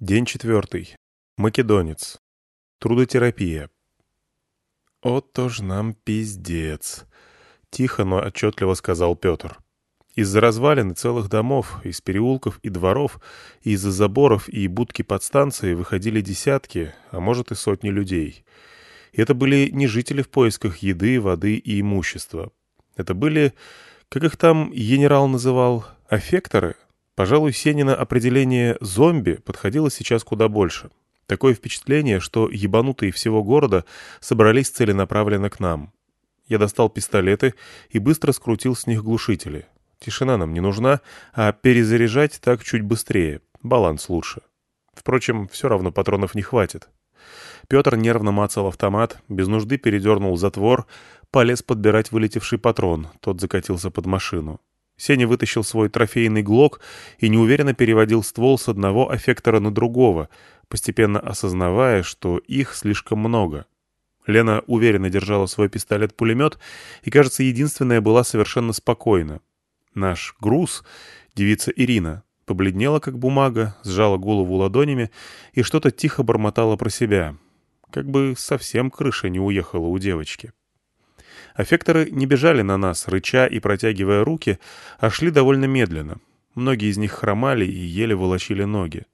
День четвертый. Македонец. Трудотерапия. «Ото ж нам пиздец», — тихо, но отчетливо сказал Петр. Из-за развалин и целых домов, из переулков и дворов, из-за заборов и будки подстанции выходили десятки, а может и сотни людей. И это были не жители в поисках еды, воды и имущества. Это были, как их там генерал называл, аффекторы — Пожалуй, Сенина определение «зомби» подходило сейчас куда больше. Такое впечатление, что ебанутые всего города собрались целенаправленно к нам. Я достал пистолеты и быстро скрутил с них глушители. Тишина нам не нужна, а перезаряжать так чуть быстрее, баланс лучше. Впрочем, все равно патронов не хватит. Петр нервно мацал автомат, без нужды передернул затвор, полез подбирать вылетевший патрон, тот закатился под машину. Сеня вытащил свой трофейный глок и неуверенно переводил ствол с одного аффектора на другого, постепенно осознавая, что их слишком много. Лена уверенно держала свой пистолет-пулемет и, кажется, единственная была совершенно спокойна. Наш груз, девица Ирина, побледнела как бумага, сжала голову ладонями и что-то тихо бормотала про себя. Как бы совсем крыша не уехала у девочки. Аффекторы не бежали на нас, рыча и протягивая руки, а шли довольно медленно. Многие из них хромали и еле волочили ноги.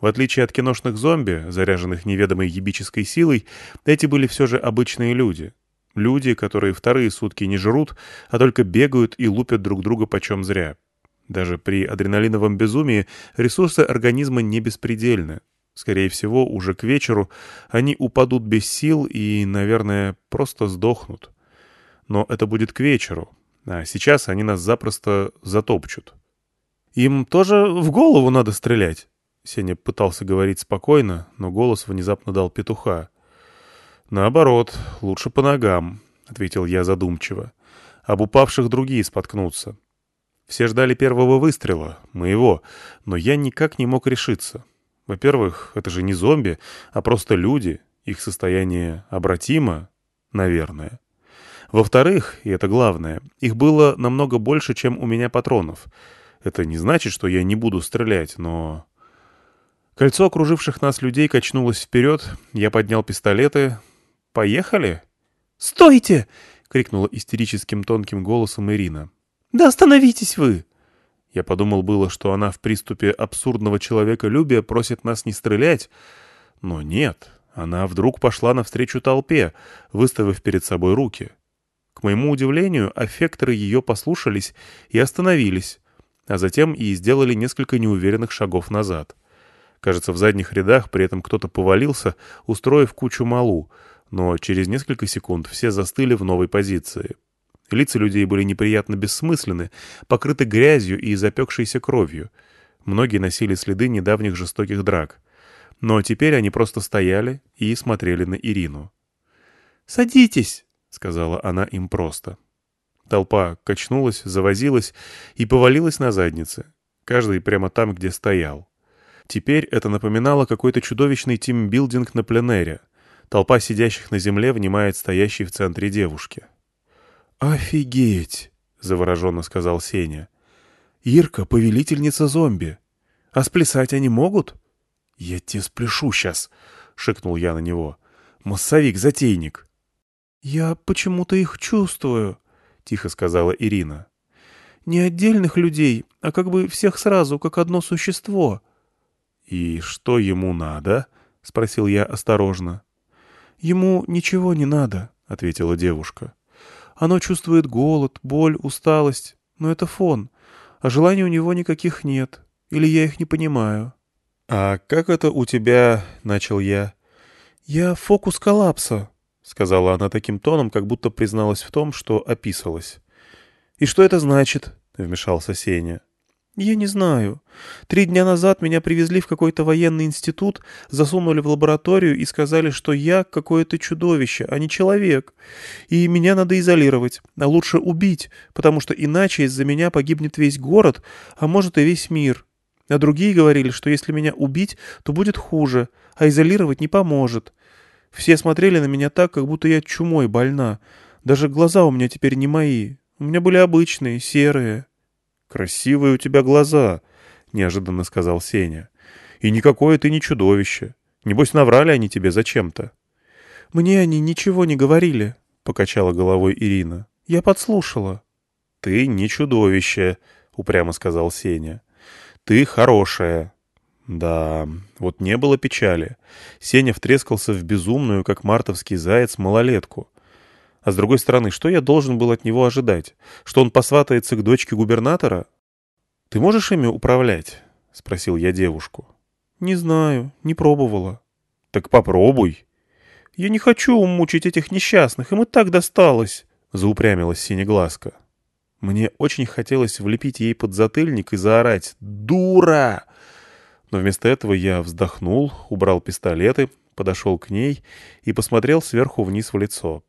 В отличие от киношных зомби, заряженных неведомой ебической силой, эти были все же обычные люди. Люди, которые вторые сутки не жрут, а только бегают и лупят друг друга почем зря. Даже при адреналиновом безумии ресурсы организма не беспредельны. Скорее всего, уже к вечеру они упадут без сил и, наверное, просто сдохнут но это будет к вечеру, а сейчас они нас запросто затопчут. «Им тоже в голову надо стрелять?» Сеня пытался говорить спокойно, но голос внезапно дал петуха. «Наоборот, лучше по ногам», — ответил я задумчиво. «Об упавших другие споткнутся. Все ждали первого выстрела, моего, но я никак не мог решиться. Во-первых, это же не зомби, а просто люди, их состояние обратимо, наверное. Во-вторых, и это главное, их было намного больше, чем у меня патронов. Это не значит, что я не буду стрелять, но... Кольцо окруживших нас людей качнулось вперед, я поднял пистолеты. «Поехали?» «Стойте!» — крикнула истерическим тонким голосом Ирина. «Да остановитесь вы!» Я подумал было, что она в приступе абсурдного человеколюбия просит нас не стрелять, но нет, она вдруг пошла навстречу толпе, выставив перед собой руки. К моему удивлению, аффекторы ее послушались и остановились, а затем и сделали несколько неуверенных шагов назад. Кажется, в задних рядах при этом кто-то повалился, устроив кучу малу, но через несколько секунд все застыли в новой позиции. Лица людей были неприятно бессмысленны, покрыты грязью и запекшейся кровью. Многие носили следы недавних жестоких драк. Но теперь они просто стояли и смотрели на Ирину. «Садитесь!» — сказала она им просто. Толпа качнулась, завозилась и повалилась на задницы, каждый прямо там, где стоял. Теперь это напоминало какой-то чудовищный тимбилдинг на пленэре. Толпа сидящих на земле внимает стоящей в центре девушки. «Офигеть!» — завороженно сказал Сеня. «Ирка — повелительница зомби. А сплясать они могут?» «Я тебе спляшу сейчас!» — шикнул я на него. «Массовик-затейник!» «Я почему-то их чувствую», — тихо сказала Ирина. «Не отдельных людей, а как бы всех сразу, как одно существо». «И что ему надо?» — спросил я осторожно. «Ему ничего не надо», — ответила девушка. «Оно чувствует голод, боль, усталость, но это фон, а желаний у него никаких нет, или я их не понимаю». «А как это у тебя?» — начал я. «Я фокус коллапса», — сказала она таким тоном, как будто призналась в том, что описалась. «И что это значит?» — вмешался Сеня. «Я не знаю. Три дня назад меня привезли в какой-то военный институт, засунули в лабораторию и сказали, что я какое-то чудовище, а не человек. И меня надо изолировать, а лучше убить, потому что иначе из-за меня погибнет весь город, а может и весь мир. А другие говорили, что если меня убить, то будет хуже, а изолировать не поможет. Все смотрели на меня так, как будто я чумой больна. Даже глаза у меня теперь не мои. У меня были обычные, серые. «Красивые у тебя глаза», — неожиданно сказал Сеня. И никакое ты не чудовище. Небось, наврали они тебе зачем-то. «Мне они ничего не говорили», — покачала головой Ирина. «Я подслушала». «Ты не чудовище», — упрямо сказал Сеня. «Ты хорошая». Да, вот не было печали. Сеня втрескался в безумную, как мартовский заяц, малолетку. А с другой стороны, что я должен был от него ожидать? Что он посватается к дочке губернатора? «Ты можешь ими управлять?» — спросил я девушку. «Не знаю, не пробовала». «Так попробуй». «Я не хочу мучить этих несчастных, им и так досталось», — заупрямилась Синеглазка. Мне очень хотелось влепить ей под затыльник и заорать «Дура!». Но вместо этого я вздохнул, убрал пистолеты, подошел к ней и посмотрел сверху вниз в лицо.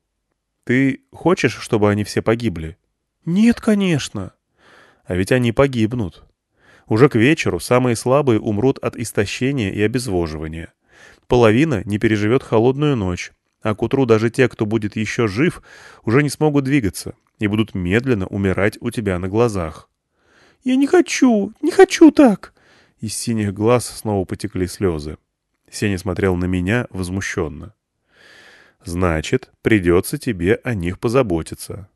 «Ты хочешь, чтобы они все погибли?» «Нет, конечно». «А ведь они погибнут. Уже к вечеру самые слабые умрут от истощения и обезвоживания. Половина не переживет холодную ночь, а к утру даже те, кто будет еще жив, уже не смогут двигаться и будут медленно умирать у тебя на глазах». «Я не хочу, не хочу так!» Из синих глаз снова потекли слезы. Сеня смотрел на меня возмущенно. «Значит, придется тебе о них позаботиться».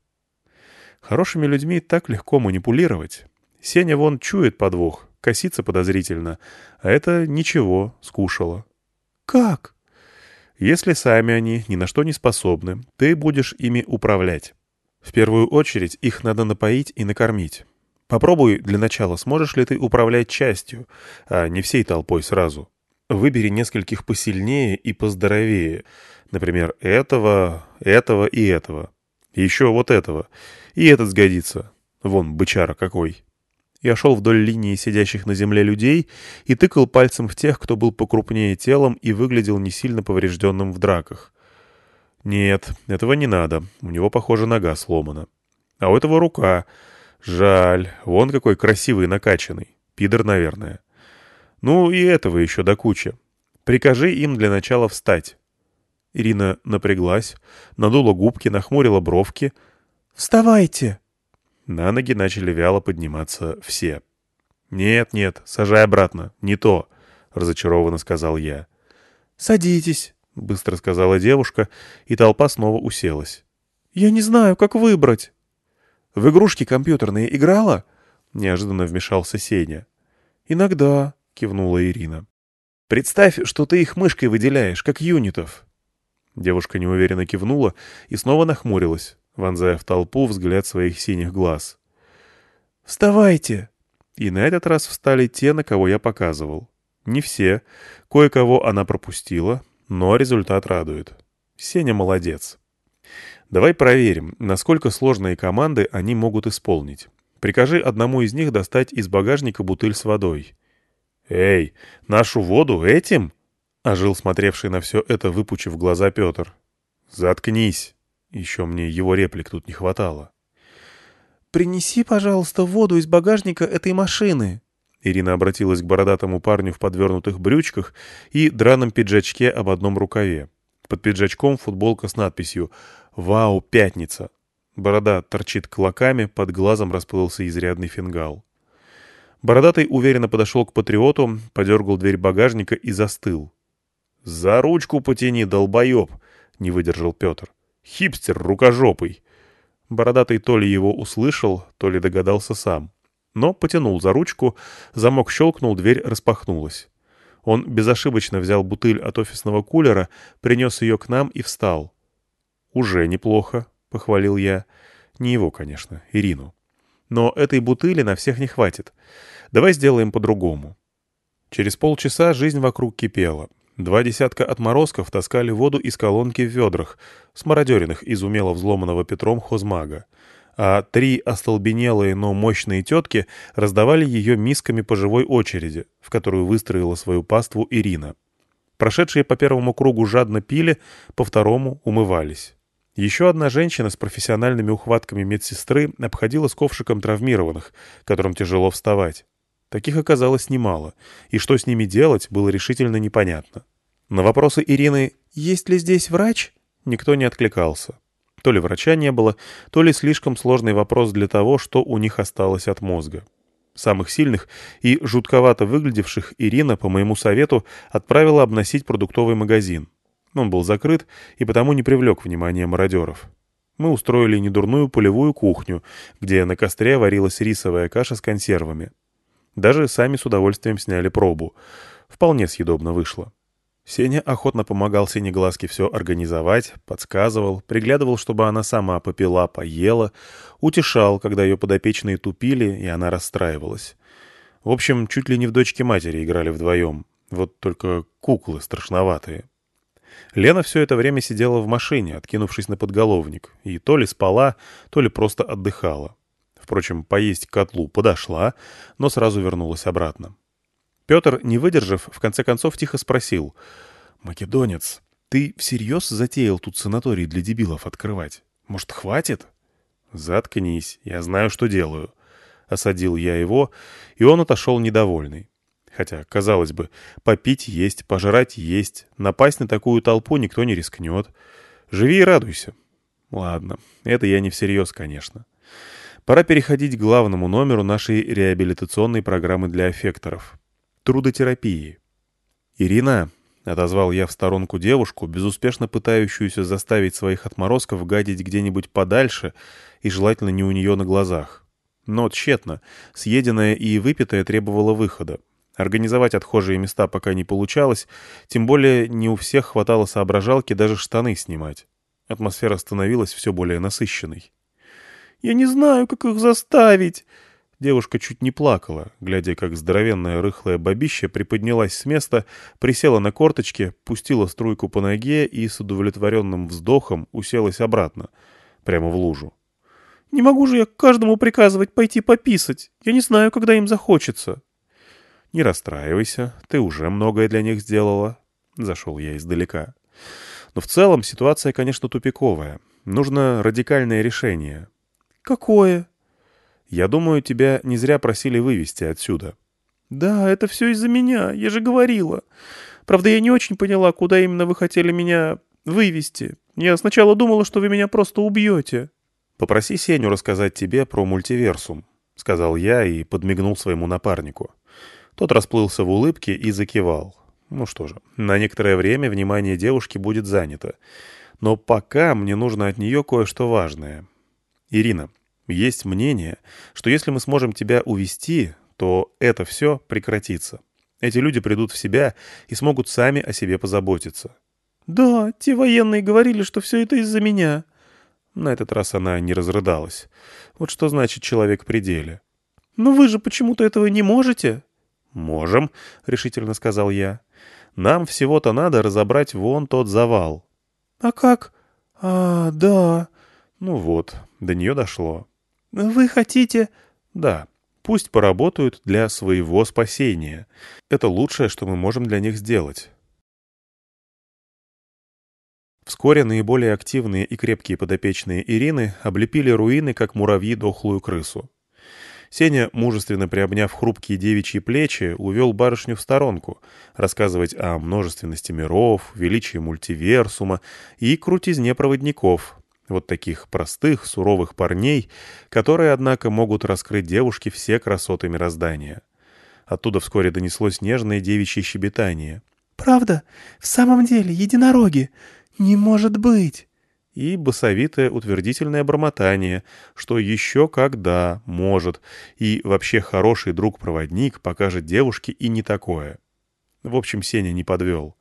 Хорошими людьми так легко манипулировать. Сеня вон чует подвох, косится подозрительно, а это ничего, скушало. «Как?» «Если сами они ни на что не способны, ты будешь ими управлять. В первую очередь их надо напоить и накормить. Попробуй для начала, сможешь ли ты управлять частью, а не всей толпой сразу. Выбери нескольких посильнее и поздоровее. Например, этого, этого и этого. еще вот этого. И этот сгодится. Вон, бычара какой. Я шел вдоль линии сидящих на земле людей и тыкал пальцем в тех, кто был покрупнее телом и выглядел не сильно поврежденным в драках. Нет, этого не надо. У него, похоже, нога сломана. А у этого рука. Жаль. Вон какой красивый и накачанный. Пидор, наверное. Ну и этого еще до кучи. Прикажи им для начала встать. Ирина напряглась, надула губки, нахмурила бровки. «Вставайте!» На ноги начали вяло подниматься все. «Нет, нет, сажай обратно, не то», — разочарованно сказал я. «Садитесь», — быстро сказала девушка, и толпа снова уселась. «Я не знаю, как выбрать». «В игрушки компьютерные играла?» — неожиданно вмешался Сеня. «Иногда», — кивнула Ирина. «Представь, что ты их мышкой выделяешь, как юнитов». Девушка неуверенно кивнула и снова нахмурилась вонзая в толпу взгляд своих синих глаз. «Вставайте!» И на этот раз встали те, на кого я показывал. Не все. Кое-кого она пропустила, но результат радует. Сеня молодец. Давай проверим, насколько сложные команды они могут исполнить. Прикажи одному из них достать из багажника бутыль с водой. «Эй, нашу воду этим?» — ожил смотревший на все это, выпучив глаза Петр. «Заткнись!» Еще мне его реплик тут не хватало. «Принеси, пожалуйста, воду из багажника этой машины». Ирина обратилась к бородатому парню в подвернутых брючках и драном пиджачке об одном рукаве. Под пиджачком футболка с надписью «Вау, пятница». Борода торчит клоками, под глазом расплылся изрядный фингал. Бородатый уверенно подошел к патриоту, подергал дверь багажника и застыл. «За ручку потяни, долбоеб!» — не выдержал Петр. Хипстер рукожопый. Бородатый то ли его услышал, то ли догадался сам. Но потянул за ручку, замок щелкнул, дверь распахнулась. Он безошибочно взял бутыль от офисного кулера, принес ее к нам и встал. «Уже неплохо», — похвалил я. Не его, конечно, Ирину. «Но этой бутыли на всех не хватит. Давай сделаем по-другому». Через полчаса жизнь вокруг кипела. Два десятка отморозков таскали воду из колонки в ведрах, смародеренных из умело взломанного Петром хозмага, а три остолбенелые, но мощные тетки раздавали ее мисками по живой очереди, в которую выстроила свою паству Ирина. Прошедшие по первому кругу жадно пили, по второму умывались. Еще одна женщина с профессиональными ухватками медсестры обходила с ковшиком травмированных, которым тяжело вставать. Таких оказалось немало, и что с ними делать, было решительно непонятно. На вопросы Ирины «Есть ли здесь врач?» никто не откликался. То ли врача не было, то ли слишком сложный вопрос для того, что у них осталось от мозга. Самых сильных и жутковато выглядевших Ирина, по моему совету, отправила обносить продуктовый магазин. Он был закрыт и потому не привлек внимания мародеров. Мы устроили недурную полевую кухню, где на костре варилась рисовая каша с консервами. Даже сами с удовольствием сняли пробу. Вполне съедобно вышло. Сеня охотно помогал Синеглазке все организовать, подсказывал, приглядывал, чтобы она сама попила, поела, утешал, когда ее подопечные тупили, и она расстраивалась. В общем, чуть ли не в дочке матери играли вдвоем. Вот только куклы страшноватые. Лена все это время сидела в машине, откинувшись на подголовник, и то ли спала, то ли просто отдыхала. Впрочем, поесть к котлу подошла, но сразу вернулась обратно. Петр, не выдержав, в конце концов тихо спросил. «Македонец, ты всерьез затеял тут санаторий для дебилов открывать? Может, хватит?» «Заткнись, я знаю, что делаю». Осадил я его, и он отошел недовольный. Хотя, казалось бы, попить есть, пожрать есть, напасть на такую толпу никто не рискнет. Живи и радуйся. Ладно, это я не всерьез, конечно. Пора переходить к главному номеру нашей реабилитационной программы для аффекторов трудотерапии. «Ирина», — отозвал я в сторонку девушку, безуспешно пытающуюся заставить своих отморозков гадить где-нибудь подальше и желательно не у нее на глазах. Но тщетно, съеденное и выпитое требовало выхода. Организовать отхожие места пока не получалось, тем более не у всех хватало соображалки даже штаны снимать. Атмосфера становилась все более насыщенной. «Я не знаю, как их заставить», Девушка чуть не плакала, глядя, как здоровенное рыхлое бабище приподнялась с места, присела на корточки, пустила струйку по ноге и с удовлетворенным вздохом уселась обратно, прямо в лужу. «Не могу же я каждому приказывать пойти пописать. Я не знаю, когда им захочется». «Не расстраивайся, ты уже многое для них сделала». Зашел я издалека. Но в целом ситуация, конечно, тупиковая. Нужно радикальное решение. «Какое?» Я думаю, тебя не зря просили вывести отсюда». «Да, это все из-за меня, я же говорила. Правда, я не очень поняла, куда именно вы хотели меня вывести. Я сначала думала, что вы меня просто убьете». «Попроси Сеню рассказать тебе про мультиверсум», — сказал я и подмигнул своему напарнику. Тот расплылся в улыбке и закивал. Ну что же, на некоторое время внимание девушки будет занято. Но пока мне нужно от нее кое-что важное. «Ирина, есть мнение, что если мы сможем тебя увести, то это все прекратится. Эти люди придут в себя и смогут сами о себе позаботиться. «Да, те военные говорили, что все это из-за меня». На этот раз она не разрыдалась. Вот что значит человек в пределе. «Но вы же почему-то этого не можете?» «Можем», — решительно сказал я. «Нам всего-то надо разобрать вон тот завал». «А как? А, да». Ну вот, до нее дошло. «Вы хотите...» «Да, пусть поработают для своего спасения. Это лучшее, что мы можем для них сделать». Вскоре наиболее активные и крепкие подопечные Ирины облепили руины, как муравьи дохлую крысу. Сеня, мужественно приобняв хрупкие девичьи плечи, увел барышню в сторонку, рассказывать о множественности миров, величии мультиверсума и крутизне проводников, вот таких простых, суровых парней, которые, однако, могут раскрыть девушке все красоты мироздания. Оттуда вскоре донеслось нежное девичье щебетание. «Правда? В самом деле, единороги? Не может быть!» И басовитое утвердительное бормотание, что еще когда может, и вообще хороший друг-проводник покажет девушке и не такое. В общем, Сеня не подвел.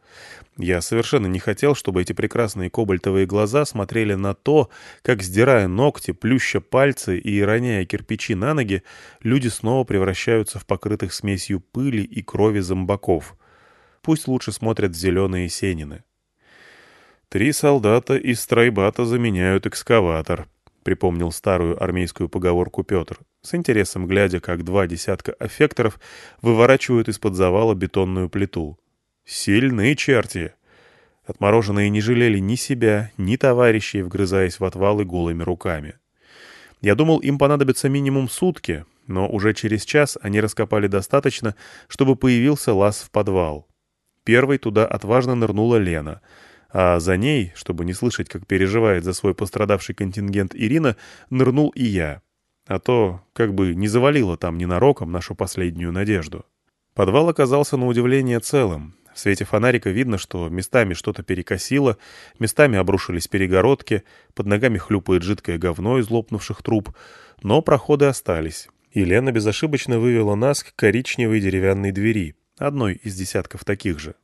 Я совершенно не хотел, чтобы эти прекрасные кобальтовые глаза смотрели на то, как, сдирая ногти, плюща пальцы и роняя кирпичи на ноги, люди снова превращаются в покрытых смесью пыли и крови зомбаков. Пусть лучше смотрят зеленые сенины. «Три солдата из стройбата заменяют экскаватор», — припомнил старую армейскую поговорку Петр, с интересом глядя, как два десятка аффекторов выворачивают из-под завала бетонную плиту. Сильные черти. Отмороженные не жалели ни себя, ни товарищей, вгрызаясь в отвалы голыми руками. Я думал, им понадобится минимум сутки, но уже через час они раскопали достаточно, чтобы появился лаз в подвал. Первой туда отважно нырнула Лена, а за ней, чтобы не слышать, как переживает за свой пострадавший контингент Ирина, нырнул и я. а то как бы не завалило там ненароком нашу последнюю надежду. Подвал оказался на удивление целым. В свете фонарика видно, что местами что-то перекосило, местами обрушились перегородки, под ногами хлюпает жидкое говно из лопнувших труб, но проходы остались. И Лена безошибочно вывела нас к коричневой деревянной двери, одной из десятков таких же.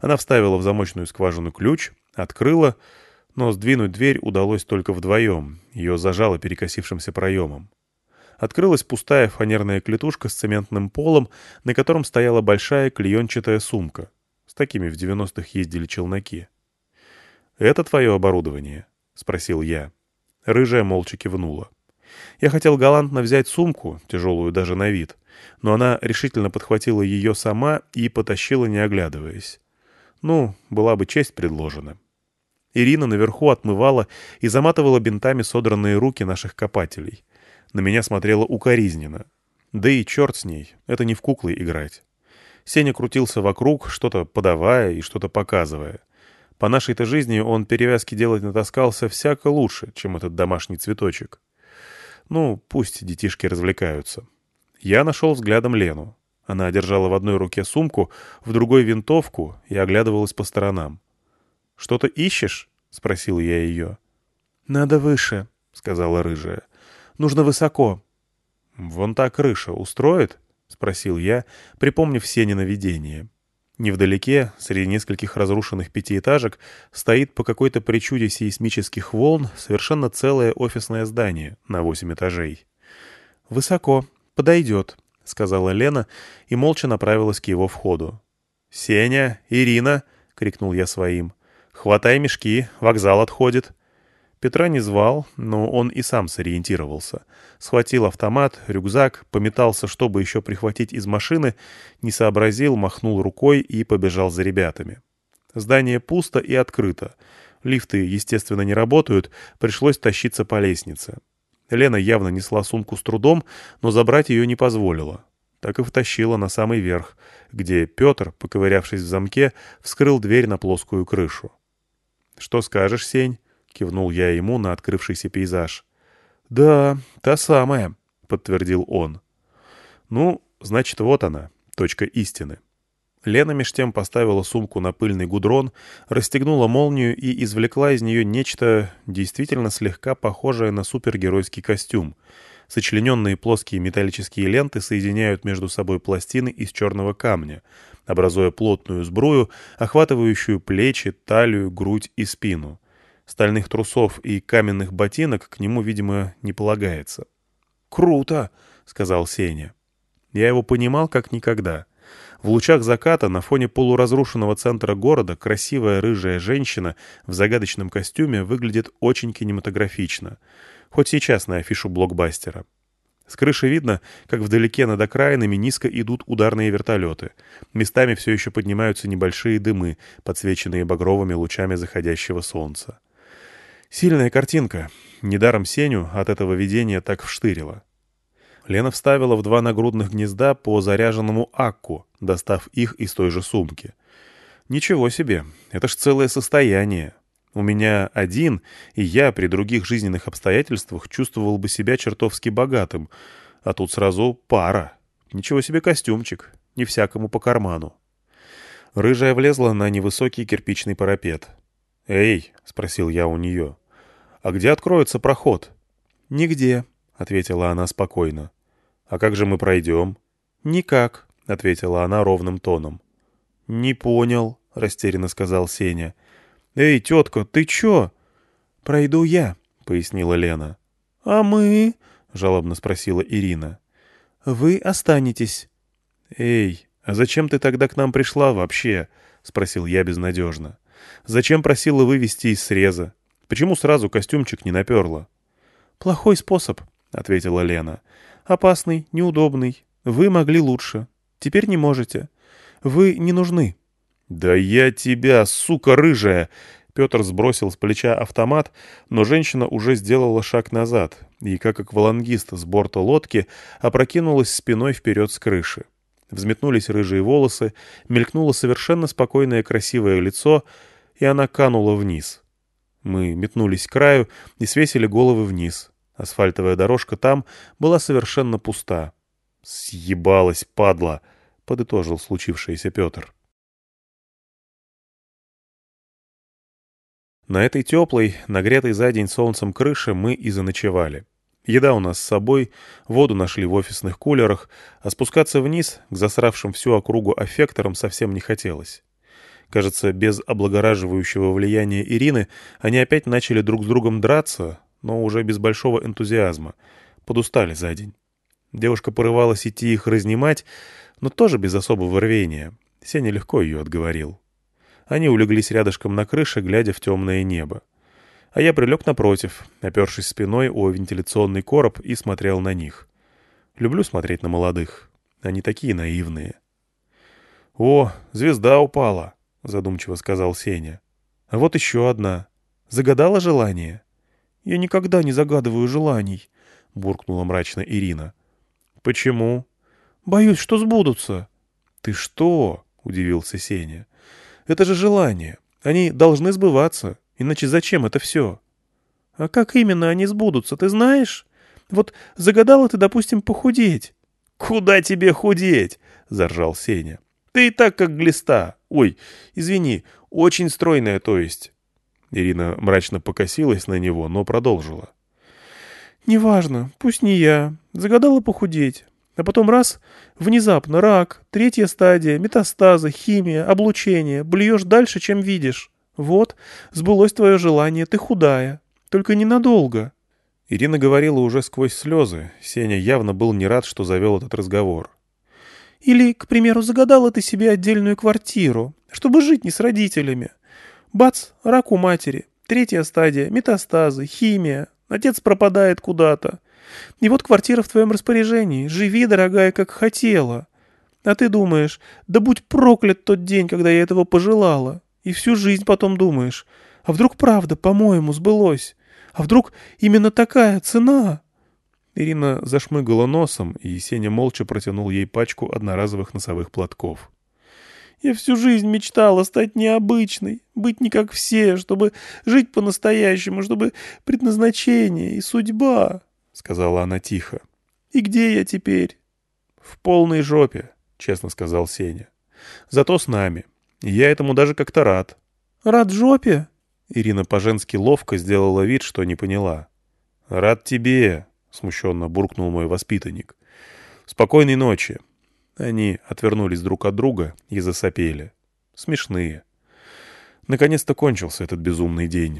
Она вставила в замочную скважину ключ, открыла, но сдвинуть дверь удалось только вдвоем, ее зажало перекосившимся проемом. Открылась пустая фанерная клетушка с цементным полом, на котором стояла большая клеенчатая сумка. С такими в 90-х ездили челноки. «Это твое оборудование?» — спросил я. Рыжая молча кивнула. Я хотел галантно взять сумку, тяжелую даже на вид, но она решительно подхватила ее сама и потащила, не оглядываясь. Ну, была бы честь предложена. Ирина наверху отмывала и заматывала бинтами содранные руки наших копателей. На меня смотрела укоризненно. Да и черт с ней, это не в куклы играть. Сеня крутился вокруг, что-то подавая и что-то показывая. По нашей-то жизни он перевязки делать натаскался всяко лучше, чем этот домашний цветочек. Ну, пусть детишки развлекаются. Я нашел взглядом Лену. Она держала в одной руке сумку, в другой винтовку и оглядывалась по сторонам. «Что-то ищешь?» — спросил я ее. «Надо выше», — сказала рыжая. «Нужно высоко». «Вон та крыша устроит?» — спросил я, припомнив все ненавидения. Невдалеке, среди нескольких разрушенных пятиэтажек, стоит по какой-то причуде сейсмических волн совершенно целое офисное здание на восемь этажей. «Высоко. Подойдет», — сказала Лена и молча направилась к его входу. «Сеня! Ирина!» — крикнул я своим. «Хватай мешки, вокзал отходит». Петра не звал, но он и сам сориентировался. Схватил автомат, рюкзак, пометался, чтобы еще прихватить из машины, не сообразил, махнул рукой и побежал за ребятами. Здание пусто и открыто. Лифты, естественно, не работают, пришлось тащиться по лестнице. Лена явно несла сумку с трудом, но забрать ее не позволила. Так и втащила на самый верх, где Петр, поковырявшись в замке, вскрыл дверь на плоскую крышу. «Что скажешь, Сень?» — кивнул я ему на открывшийся пейзаж. «Да, та самая», — подтвердил он. «Ну, значит, вот она, точка истины». Лена меж тем поставила сумку на пыльный гудрон, расстегнула молнию и извлекла из нее нечто действительно слегка похожее на супергеройский костюм. Сочлененные плоские металлические ленты соединяют между собой пластины из черного камня, образуя плотную сбрую, охватывающую плечи, талию, грудь и спину. Стальных трусов и каменных ботинок к нему, видимо, не полагается. «Круто!» — сказал Сеня. Я его понимал как никогда. В лучах заката на фоне полуразрушенного центра города красивая рыжая женщина в загадочном костюме выглядит очень кинематографично, хоть сейчас на афишу блокбастера. С крыши видно, как вдалеке над окраинами низко идут ударные вертолеты. Местами все еще поднимаются небольшие дымы, подсвеченные багровыми лучами заходящего солнца. Сильная картинка. Недаром Сеню от этого видения так вштырило. Лена вставила в два нагрудных гнезда по заряженному акку, достав их из той же сумки. Ничего себе, это ж целое состояние. У меня один, и я при других жизненных обстоятельствах чувствовал бы себя чертовски богатым, а тут сразу пара. Ничего себе костюмчик, не всякому по карману. Рыжая влезла на невысокий кирпичный парапет. «Эй!» — спросил я у нее. «А где откроется проход?» «Нигде», — ответила она спокойно. «А как же мы пройдем?» «Никак», — ответила она ровным тоном. «Не понял», — растерянно сказал Сеня. «Эй, тетка, ты чё?» «Пройду я», — пояснила Лена. «А мы?» — жалобно спросила Ирина. «Вы останетесь». «Эй, а зачем ты тогда к нам пришла вообще?» — спросил я безнадежно. «Зачем просила вывести из среза? Почему сразу костюмчик не наперла?» «Плохой способ», — ответила Лена. «Опасный, неудобный. Вы могли лучше. Теперь не можете. Вы не нужны». «Да я тебя, сука рыжая!» Петр сбросил с плеча автомат, но женщина уже сделала шаг назад и, как аквалангист с борта лодки, опрокинулась спиной вперед с крыши. Взметнулись рыжие волосы, мелькнуло совершенно спокойное красивое лицо, и она канула вниз. Мы метнулись к краю и свесили головы вниз. Асфальтовая дорожка там была совершенно пуста. «Съебалась, падла!» — подытожил случившееся Петр. На этой теплой, нагретой за день солнцем крыше мы и заночевали. Еда у нас с собой, воду нашли в офисных кулерах, а спускаться вниз, к засравшим всю округу аффекторам, совсем не хотелось. Кажется, без облагораживающего влияния Ирины они опять начали друг с другом драться, но уже без большого энтузиазма. Подустали за день. Девушка порывалась идти их разнимать, но тоже без особого рвения. Сеня легко ее отговорил. Они улеглись рядышком на крыше, глядя в темное небо. А я прилег напротив, опершись спиной о вентиляционный короб и смотрел на них. Люблю смотреть на молодых. Они такие наивные. «О, звезда упала!» — задумчиво сказал Сеня. «А вот еще одна. Загадала желание?» «Я никогда не загадываю желаний», — буркнула мрачно Ирина. «Почему?» «Боюсь, что сбудутся». «Ты что?» — удивился Сеня. «Это же желания. Они должны сбываться. Иначе зачем это все?» «А как именно они сбудутся, ты знаешь? Вот загадала ты, допустим, похудеть». «Куда тебе худеть?» — заржал Сеня. «Ты и так как глиста. Ой, извини, очень стройная, то есть». Ирина мрачно покосилась на него, но продолжила. «Неважно, пусть не я. Загадала похудеть. А потом раз — внезапно рак, третья стадия, метастазы, химия, облучение. Блюешь дальше, чем видишь. Вот, сбылось твое желание, ты худая. Только ненадолго». Ирина говорила уже сквозь слезы. Сеня явно был не рад, что завел этот разговор. «Или, к примеру, загадала ты себе отдельную квартиру, чтобы жить не с родителями. Бац, рак у матери, третья стадия, метастазы, химия, отец пропадает куда-то. И вот квартира в твоем распоряжении, живи, дорогая, как хотела. А ты думаешь, да будь проклят тот день, когда я этого пожелала. И всю жизнь потом думаешь, а вдруг правда, по-моему, сбылось? А вдруг именно такая цена?» Ирина зашмыгала носом, и Сеня молча протянул ей пачку одноразовых носовых платков. Я всю жизнь мечтала стать необычной, быть не как все, чтобы жить по-настоящему, чтобы предназначение и судьба, — сказала она тихо. — И где я теперь? — В полной жопе, — честно сказал Сеня. — Зато с нами. Я этому даже как-то рад. — Рад жопе? Ирина по-женски ловко сделала вид, что не поняла. — Рад тебе, — смущенно буркнул мой воспитанник. — Спокойной ночи. — они отвернулись друг от друга и засопели. Смешные. Наконец-то кончился этот безумный день.